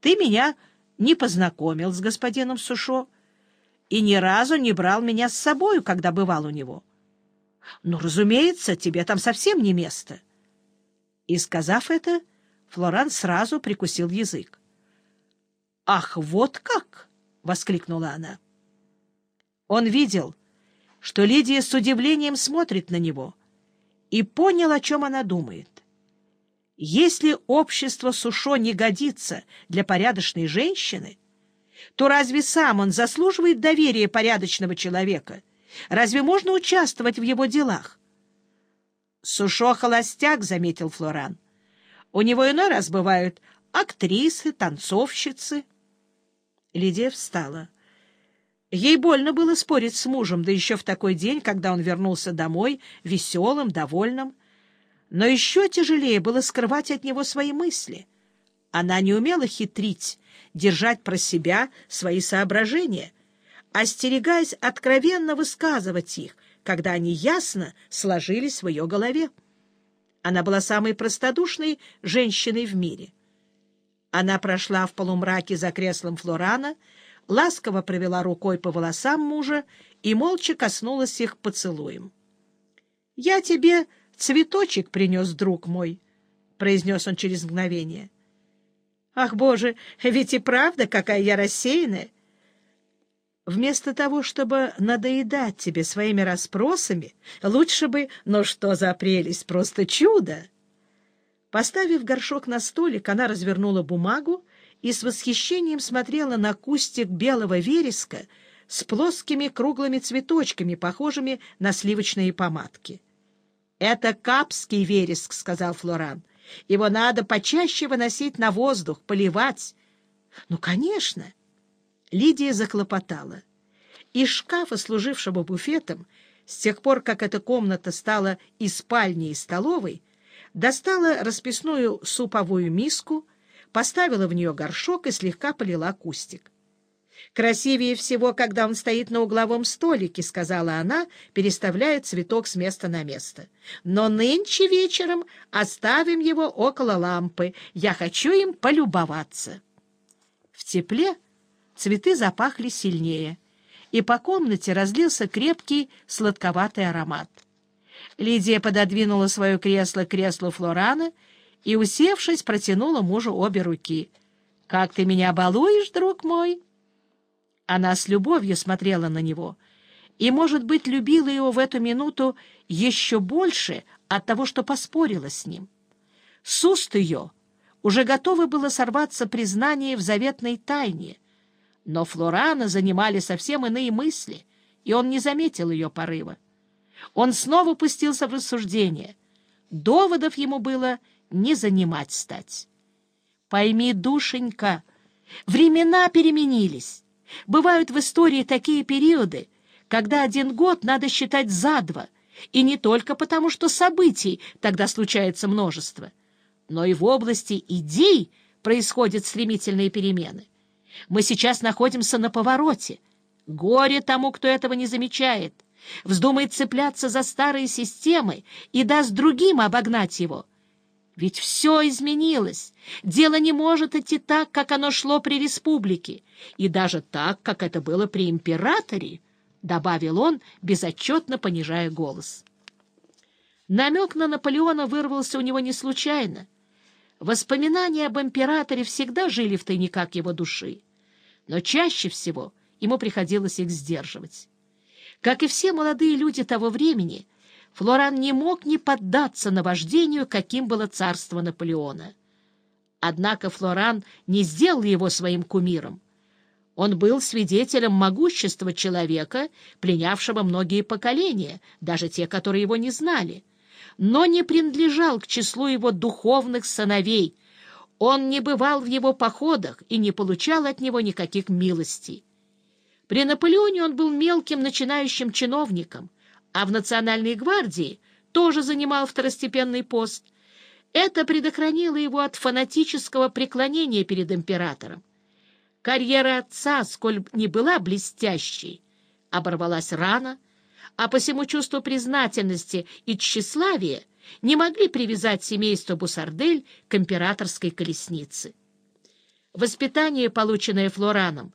Ты меня не познакомил с господином Сушо и ни разу не брал меня с собою, когда бывал у него. Ну, разумеется, тебе там совсем не место. И, сказав это, Флоран сразу прикусил язык. «Ах, вот как!» — воскликнула она. Он видел, что Лидия с удивлением смотрит на него, и понял, о чем она думает. Если общество Сушо не годится для порядочной женщины, то разве сам он заслуживает доверия порядочного человека? Разве можно участвовать в его делах? Сушо холостяк, — заметил Флоран. У него иной раз бывают актрисы, танцовщицы. Лидия встала. Ей больно было спорить с мужем, да еще в такой день, когда он вернулся домой, веселым, довольным. Но еще тяжелее было скрывать от него свои мысли. Она не умела хитрить, держать про себя свои соображения, остерегаясь откровенно высказывать их, когда они ясно сложились в ее голове. Она была самой простодушной женщиной в мире. Она прошла в полумраке за креслом Флорана, ласково провела рукой по волосам мужа и молча коснулась их поцелуем. — Я тебе цветочек принес, друг мой, — произнес он через мгновение. — Ах, Боже, ведь и правда, какая я рассеянная! Вместо того, чтобы надоедать тебе своими расспросами, лучше бы, ну что за прелесть, просто чудо! Поставив горшок на столик, она развернула бумагу и с восхищением смотрела на кустик белого вереска с плоскими круглыми цветочками, похожими на сливочные помадки. — Это капский вереск, — сказал Флоран. — Его надо почаще выносить на воздух, поливать. — Ну, конечно. Лидия захлопотала. Из шкафа, служившего буфетом, с тех пор, как эта комната стала и спальней, и столовой, достала расписную суповую миску, поставила в нее горшок и слегка полила кустик. «Красивее всего, когда он стоит на угловом столике», — сказала она, переставляя цветок с места на место. «Но нынче вечером оставим его около лампы. Я хочу им полюбоваться». В тепле цветы запахли сильнее, и по комнате разлился крепкий сладковатый аромат. Лидия пододвинула свое кресло к креслу Флорана и, усевшись, протянула мужу обе руки. — Как ты меня балуешь, друг мой? Она с любовью смотрела на него и, может быть, любила его в эту минуту еще больше от того, что поспорила с ним. С уст ее уже готово было сорваться признание в заветной тайне, но Флорана занимали совсем иные мысли, и он не заметил ее порыва. Он снова пустился в рассуждение. Доводов ему было не занимать стать. Пойми, душенька, времена переменились. Бывают в истории такие периоды, когда один год надо считать за два, и не только потому, что событий тогда случается множество, но и в области идей происходят стремительные перемены. Мы сейчас находимся на повороте. Горе тому, кто этого не замечает — вздумает цепляться за старые системы и даст другим обогнать его. Ведь все изменилось. Дело не может идти так, как оно шло при республике, и даже так, как это было при императоре, — добавил он, безотчетно понижая голос. Намек на Наполеона вырвался у него не случайно. Воспоминания об императоре всегда жили в тайниках его души, но чаще всего ему приходилось их сдерживать. Как и все молодые люди того времени, Флоран не мог не поддаться наваждению, каким было царство Наполеона. Однако Флоран не сделал его своим кумиром. Он был свидетелем могущества человека, пленявшего многие поколения, даже те, которые его не знали, но не принадлежал к числу его духовных сыновей. Он не бывал в его походах и не получал от него никаких милостей. При Наполеоне он был мелким начинающим чиновником, а в Национальной гвардии тоже занимал второстепенный пост. Это предохранило его от фанатического преклонения перед императором. Карьера отца, сколь не была блестящей, оборвалась рано, а посему чувство признательности и тщеславия не могли привязать семейство Бусардель к императорской колеснице. Воспитание, полученное Флораном,